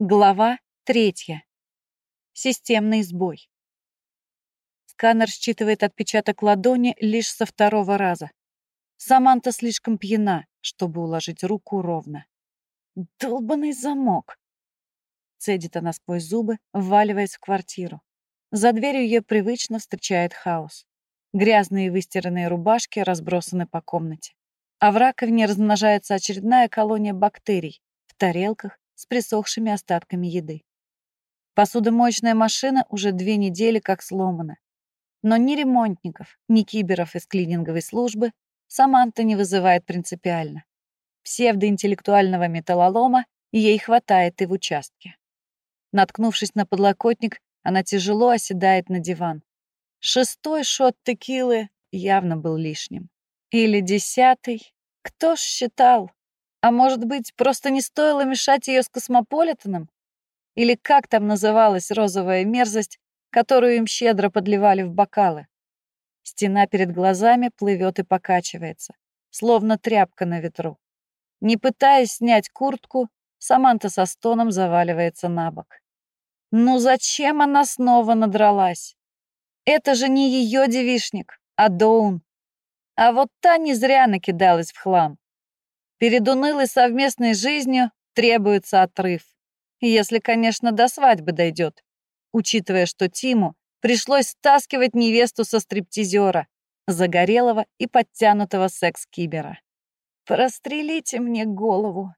Глава третья. Системный сбой. Сканер считывает отпечаток ладони лишь со второго раза. Саманта слишком пьяна, чтобы уложить руку ровно. Долбанный замок. Цедит она сквозь зубы, вваливаясь в квартиру. За дверью ее привычно встречает хаос. Грязные выстиранные рубашки разбросаны по комнате. А в раковине размножается очередная колония бактерий в тарелках, с присохшими остатками еды. Посудомоечная машина уже две недели как сломана. Но ни ремонтников, ни киберов из клининговой службы Саманта не вызывает принципиально. Псевдоинтеллектуального металлолома ей хватает и в участке. Наткнувшись на подлокотник, она тяжело оседает на диван. Шестой шот текилы явно был лишним. Или десятый. Кто ж считал? А может быть, просто не стоило мешать ее с космополитеном? Или как там называлась розовая мерзость, которую им щедро подливали в бокалы? Стена перед глазами плывет и покачивается, словно тряпка на ветру. Не пытаясь снять куртку, Саманта со стоном заваливается на бок. Ну зачем она снова надралась? Это же не ее девишник, а Доун. А вот та не зря накидалась в хлам. Перед унылой совместной жизнью требуется отрыв. Если, конечно, до свадьбы дойдет. Учитывая, что Тиму пришлось стаскивать невесту со стриптизера, загорелого и подтянутого секс-кибера. «Прострелите мне голову!»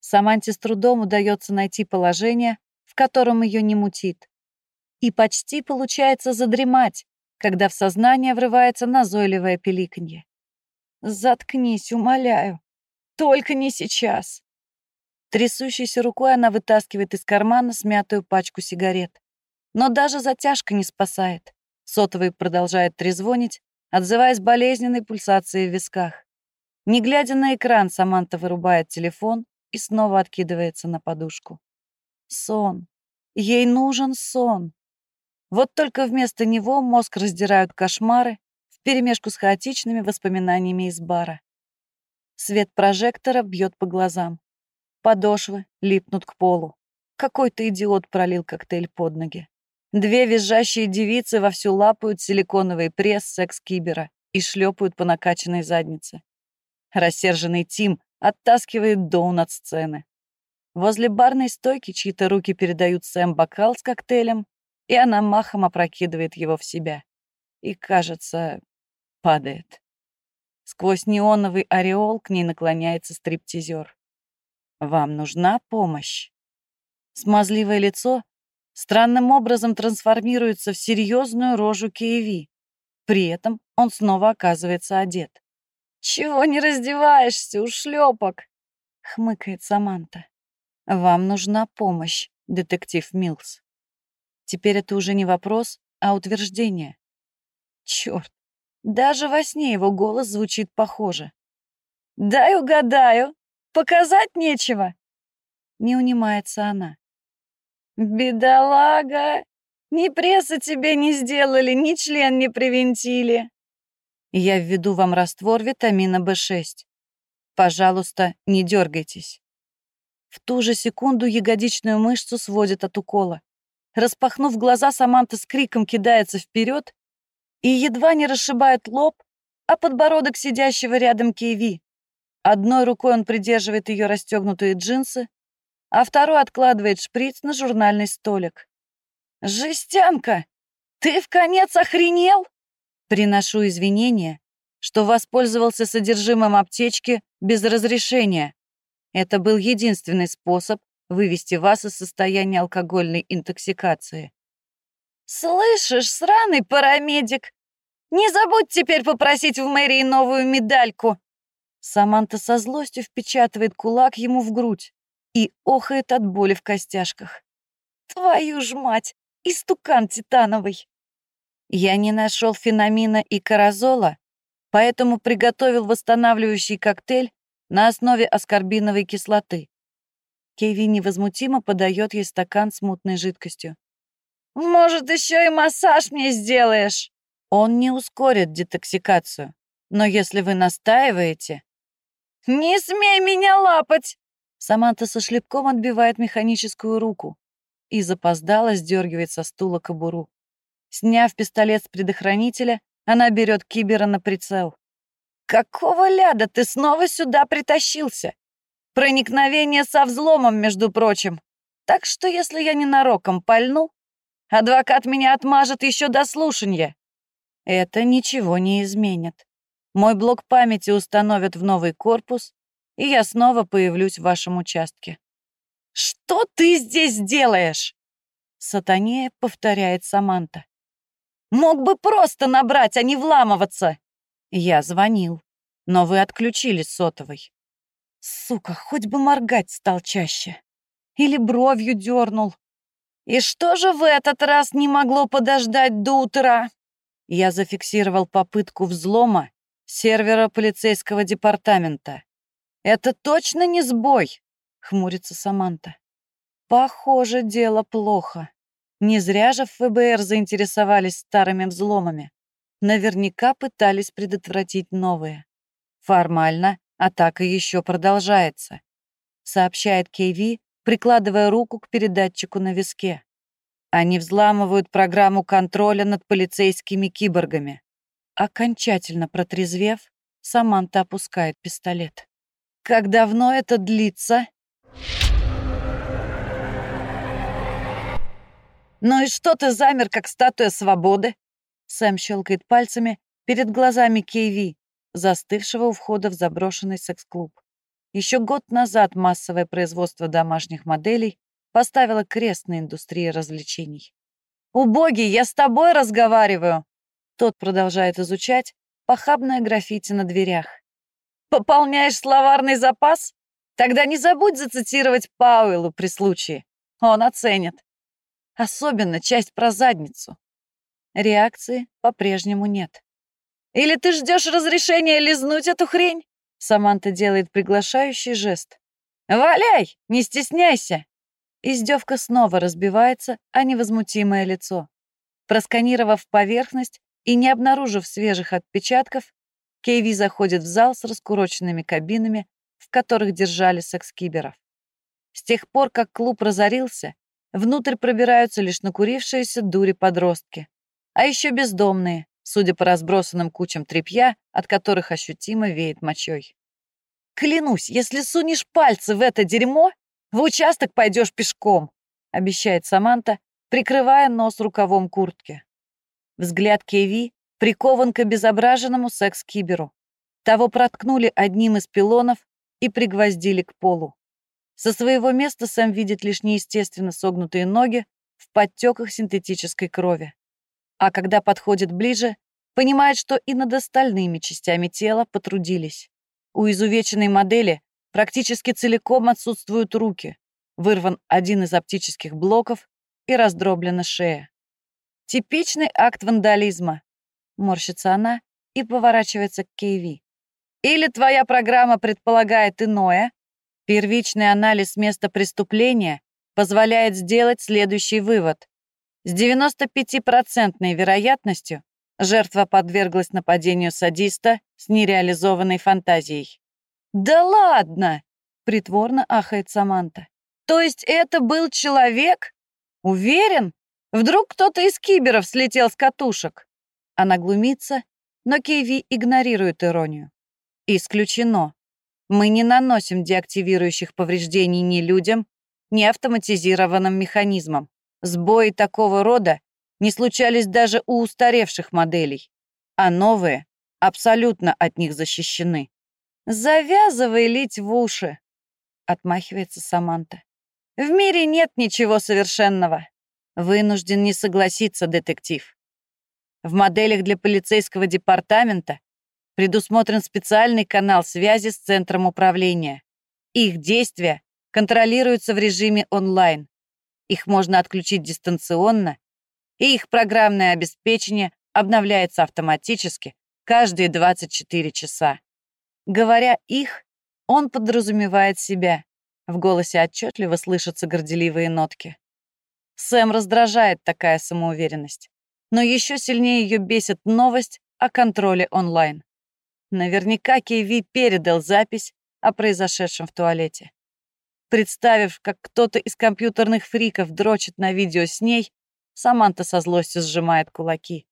Саманте с трудом удается найти положение, в котором ее не мутит. И почти получается задремать, когда в сознание врывается назойливое пиликанье. «Заткнись, умоляю!» Только не сейчас. Трясущейся рукой она вытаскивает из кармана смятую пачку сигарет. Но даже затяжка не спасает. Сотовый продолжает трезвонить, отзываясь болезненной пульсацией в висках. Не глядя на экран, Саманта вырубает телефон и снова откидывается на подушку. Сон. Ей нужен сон. Вот только вместо него мозг раздирают кошмары вперемешку с хаотичными воспоминаниями из бара. Свет прожектора бьет по глазам. Подошвы липнут к полу. Какой-то идиот пролил коктейль под ноги. Две визжащие девицы вовсю лапают силиконовый пресс секс-кибера и шлепают по накачанной заднице. Рассерженный Тим оттаскивает Доун от сцены. Возле барной стойки чьи-то руки передают Сэм бокал с коктейлем, и она махом опрокидывает его в себя. И, кажется, падает. Сквозь неоновый ореол к ней наклоняется стриптизер. «Вам нужна помощь?» Смазливое лицо странным образом трансформируется в серьезную рожу Киеви. При этом он снова оказывается одет. «Чего не раздеваешься, у шлепок?» — хмыкает Саманта. «Вам нужна помощь, детектив Милс». Теперь это уже не вопрос, а утверждение. Черт, даже во сне его голос звучит похоже. «Дай угадаю, показать нечего!» Не унимается она. «Бедолага! Ни пресса тебе не сделали, ни член не привинтили!» «Я введу вам раствор витамина В6. Пожалуйста, не дергайтесь». В ту же секунду ягодичную мышцу сводит от укола. Распахнув глаза, Саманта с криком кидается вперед и едва не расшибает лоб, а подбородок сидящего рядом Киеви. Одной рукой он придерживает ее расстегнутые джинсы, а второй откладывает шприц на журнальный столик. «Жестянка, ты в конец охренел?» Приношу извинения, что воспользовался содержимым аптечки без разрешения. Это был единственный способ вывести вас из состояния алкогольной интоксикации. «Слышишь, сраный парамедик, не забудь теперь попросить в мэрии новую медальку!» Саманта со злостью впечатывает кулак ему в грудь и охает от боли в костяшках. «Твою ж мать! Истукан титановый!» Я не нашел феномина и каразола, поэтому приготовил восстанавливающий коктейль на основе аскорбиновой кислоты. Кеви невозмутимо подает ей стакан с мутной жидкостью. Может, еще и массаж мне сделаешь?» Он не ускорит детоксикацию, но если вы настаиваете... «Не смей меня лапать!» Саманта со шлепком отбивает механическую руку и запоздала сдергивает со стула кобуру. Сняв пистолет с предохранителя, она берет кибера на прицел. «Какого ляда ты снова сюда притащился? Проникновение со взломом, между прочим. Так что, если я ненароком пальну, адвокат меня отмажет еще до слушания». Это ничего не изменит. Мой блок памяти установят в новый корпус, и я снова появлюсь в вашем участке. «Что ты здесь делаешь?» Сатане повторяет Саманта. «Мог бы просто набрать, а не вламываться!» Я звонил, но вы отключили сотовый. Сука, хоть бы моргать стал чаще. Или бровью дернул. И что же в этот раз не могло подождать до утра? Я зафиксировал попытку взлома сервера полицейского департамента. «Это точно не сбой?» — хмурится Саманта. «Похоже, дело плохо. Не зря же ФБР заинтересовались старыми взломами. Наверняка пытались предотвратить новые. Формально атака еще продолжается», — сообщает Кейви, прикладывая руку к передатчику на виске. Они взламывают программу контроля над полицейскими киборгами. Окончательно протрезвев, Саманта опускает пистолет. Как давно это длится? Ну и что ты замер, как статуя свободы? Сэм щелкает пальцами перед глазами Кейви, застывшего у входа в заброшенный секс-клуб. Еще год назад массовое производство домашних моделей поставило крест на индустрии развлечений. «Убогий, я с тобой разговариваю!» Тот продолжает изучать похабное граффити на дверях. Пополняешь словарный запас? Тогда не забудь зацитировать Пауэллу при случае. Он оценит. Особенно часть про задницу. Реакции по-прежнему нет. Или ты ждешь разрешения лизнуть эту хрень? Саманта делает приглашающий жест. «Валяй! Не стесняйся!» Издевка снова разбивается, а невозмутимое лицо. Просканировав поверхность и не обнаружив свежих отпечатков, Кейви заходит в зал с раскуроченными кабинами, в которых держали секс-киберов. С тех пор, как клуб разорился, внутрь пробираются лишь накурившиеся дури подростки, а еще бездомные, судя по разбросанным кучам тряпья, от которых ощутимо веет мочой. «Клянусь, если сунешь пальцы в это дерьмо, в участок пойдешь пешком», обещает Саманта, прикрывая нос рукавом куртки. Взгляд Кеви прикован к обезображенному секс-киберу. Того проткнули одним из пилонов и пригвоздили к полу. Со своего места Сэм видит лишь неестественно согнутые ноги в подтеках синтетической крови. А когда подходит ближе, понимает, что и над остальными частями тела потрудились. У изувеченной модели практически целиком отсутствуют руки, вырван один из оптических блоков и раздроблена шея. Типичный акт вандализма, Морщится она и поворачивается к Кейви. Или твоя программа предполагает иное? Первичный анализ места преступления позволяет сделать следующий вывод. С 95% вероятностью жертва подверглась нападению садиста с нереализованной фантазией. «Да ладно!» — притворно ахает Саманта. «То есть это был человек? Уверен? Вдруг кто-то из киберов слетел с катушек?» Она глумится, но Кейви игнорирует иронию. Исключено. Мы не наносим деактивирующих повреждений ни людям, ни автоматизированным механизмам. Сбои такого рода не случались даже у устаревших моделей, а новые абсолютно от них защищены. «Завязывай лить в уши», — отмахивается Саманта. «В мире нет ничего совершенного. Вынужден не согласиться, детектив. В моделях для полицейского департамента предусмотрен специальный канал связи с центром управления. Их действия контролируются в режиме онлайн. Их можно отключить дистанционно, и их программное обеспечение обновляется автоматически каждые 24 часа. Говоря «их», он подразумевает себя. В голосе отчетливо слышатся горделивые нотки. Сэм раздражает такая самоуверенность но еще сильнее ее бесит новость о контроле онлайн. Наверняка Кейви передал запись о произошедшем в туалете. Представив, как кто-то из компьютерных фриков дрочит на видео с ней, Саманта со злостью сжимает кулаки.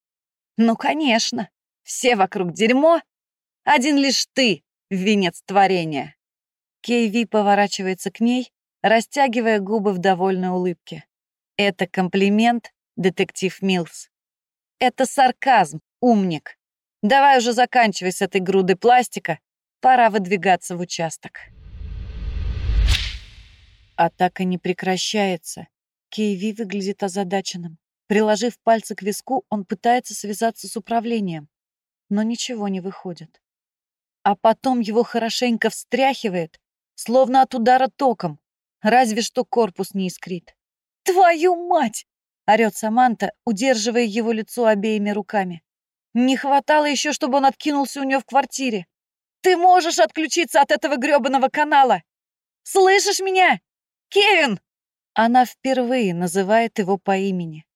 Ну, конечно, все вокруг дерьмо, один лишь ты — венец творения. Кейви поворачивается к ней, растягивая губы в довольной улыбке. Это комплимент, детектив Милс. Это сарказм, умник. Давай уже заканчивай с этой грудой пластика, пора выдвигаться в участок. Атака не прекращается. Кейви выглядит озадаченным. Приложив пальцы к виску, он пытается связаться с управлением, но ничего не выходит. А потом его хорошенько встряхивает, словно от удара током, разве что корпус не искрит. «Твою мать!» — орёт Саманта, удерживая его лицо обеими руками. Не хватало еще, чтобы он откинулся у нее в квартире. «Ты можешь отключиться от этого грёбаного канала! Слышишь меня? Кевин!» Она впервые называет его по имени.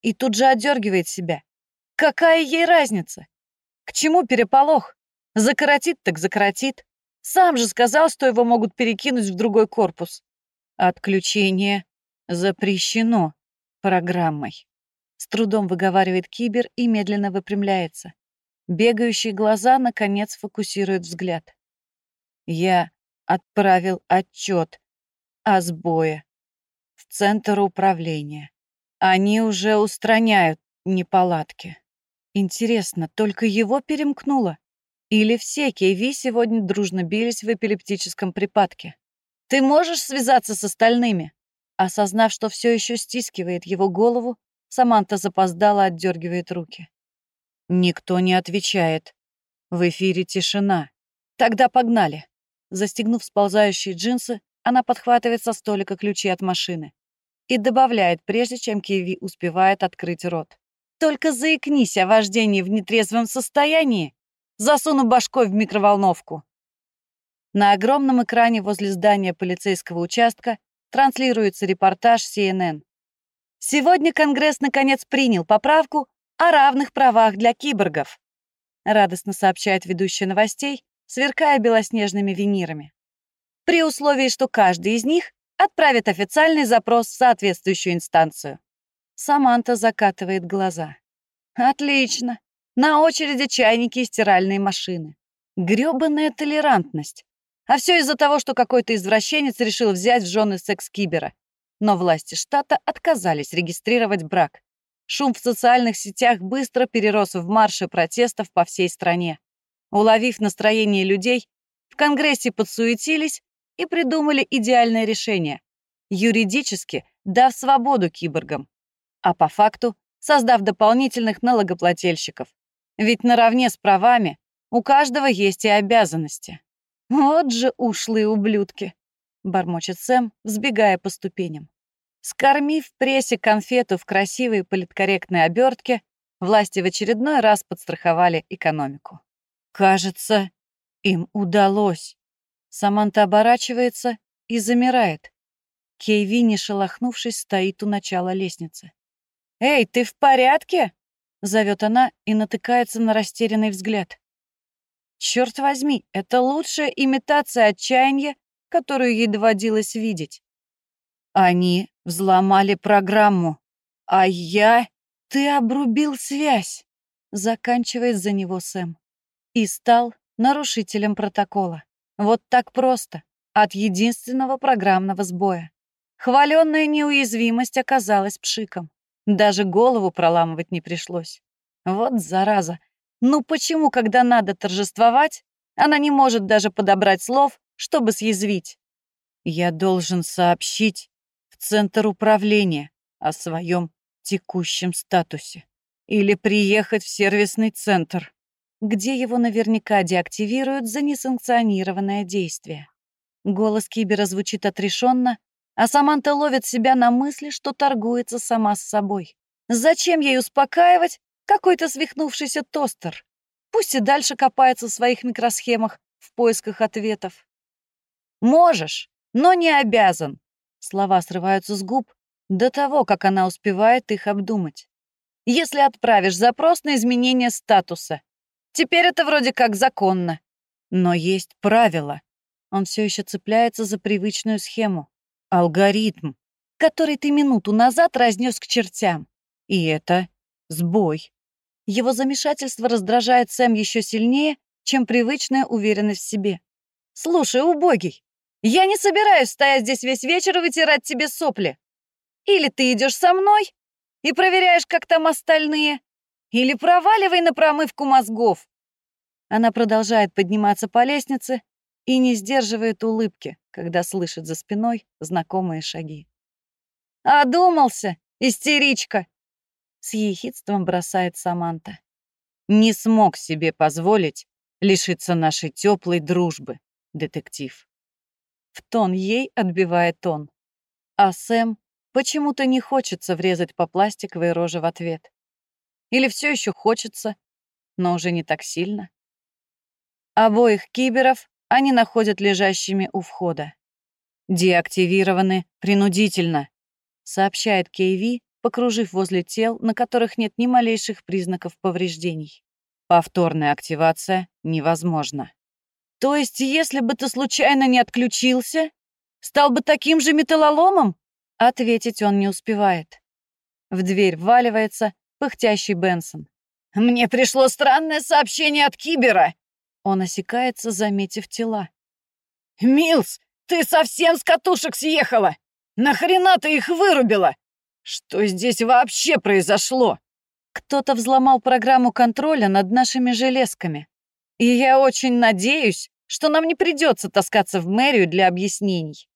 И тут же отдергивает себя. Какая ей разница? К чему переполох? Закоротит так закоротит. Сам же сказал, что его могут перекинуть в другой корпус. Отключение запрещено программой. С трудом выговаривает Кибер и медленно выпрямляется. Бегающие глаза, наконец, фокусируют взгляд. Я отправил отчет о сбое в центр управления. Они уже устраняют неполадки. Интересно, только его перемкнуло? Или все Кейви сегодня дружно бились в эпилептическом припадке? Ты можешь связаться с остальными? Осознав, что все еще стискивает его голову, Саманта запоздала, отдергивает руки. Никто не отвечает. В эфире тишина. Тогда погнали. Застегнув сползающие джинсы, она подхватывает со столика ключи от машины и добавляет, прежде чем Киви успевает открыть рот. «Только заикнись о вождении в нетрезвом состоянии, засуну башкой в микроволновку». На огромном экране возле здания полицейского участка транслируется репортаж CNN. Сегодня Конгресс наконец принял поправку о равных правах для киборгов, радостно сообщает ведущая новостей, сверкая белоснежными винирами. При условии, что каждый из них отправит официальный запрос в соответствующую инстанцию. Саманта закатывает глаза. Отлично. На очереди чайники и стиральные машины. Грёбаная толерантность. А все из-за того, что какой-то извращенец решил взять в жены секс-кибера. Но власти штата отказались регистрировать брак. Шум в социальных сетях быстро перерос в марши протестов по всей стране. Уловив настроение людей, в Конгрессе подсуетились и придумали идеальное решение, юридически дав свободу киборгам, а по факту создав дополнительных налогоплательщиков. Ведь наравне с правами у каждого есть и обязанности. Вот же ушлые ублюдки, бормочет Сэм, взбегая по ступеням. Скормив прессе конфету в красивой политкорректной обертке, власти в очередной раз подстраховали экономику. Кажется, им удалось. Саманта оборачивается и замирает. Кейви, не шелохнувшись, стоит у начала лестницы. «Эй, ты в порядке?» — зовет она и натыкается на растерянный взгляд. Черт возьми, это лучшая имитация отчаяния, которую ей доводилось видеть. Они взломали программу, а я... Ты обрубил связь, заканчивает за него Сэм. И стал нарушителем протокола. Вот так просто, от единственного программного сбоя. Хваленная неуязвимость оказалась пшиком. Даже голову проламывать не пришлось. Вот зараза. Ну почему, когда надо торжествовать, она не может даже подобрать слов, чтобы съязвить? Я должен сообщить в Центр управления о своем текущем статусе. Или приехать в сервисный центр где его наверняка деактивируют за несанкционированное действие. Голос Кибера звучит отрешенно, а Саманта ловит себя на мысли, что торгуется сама с собой. Зачем ей успокаивать какой-то свихнувшийся тостер? Пусть и дальше копается в своих микросхемах в поисках ответов. «Можешь, но не обязан», — слова срываются с губ до того, как она успевает их обдумать. «Если отправишь запрос на изменение статуса, Теперь это вроде как законно. Но есть правила. Он все еще цепляется за привычную схему. Алгоритм, который ты минуту назад разнес к чертям. И это сбой. Его замешательство раздражает Сэм еще сильнее, чем привычная уверенность в себе. «Слушай, убогий, я не собираюсь стоять здесь весь вечер и вытирать тебе сопли. Или ты идешь со мной и проверяешь, как там остальные, или проваливай на промывку мозгов». Она продолжает подниматься по лестнице и не сдерживает улыбки, когда слышит за спиной знакомые шаги. «Одумался, истеричка!» С ехидством бросает Саманта. «Не смог себе позволить лишиться нашей теплой дружбы, детектив». В тон ей отбивает он. А Сэм почему-то не хочется врезать по пластиковой роже в ответ. Или все еще хочется, но уже не так сильно. Обоих киберов они находят лежащими у входа. «Деактивированы принудительно», — сообщает Кейви, покружив возле тел, на которых нет ни малейших признаков повреждений. Повторная активация невозможна. То есть, если бы ты случайно не отключился, стал бы таким же металлоломом? Ответить он не успевает. В дверь вваливается пыхтящий Бенсон. «Мне пришло странное сообщение от Кибера!» Он осекается, заметив тела. «Милс, ты совсем с катушек съехала! Нахрена ты их вырубила? Что здесь вообще произошло? Кто-то взломал программу контроля над нашими железками. И я очень надеюсь, что нам не придется таскаться в мэрию для объяснений.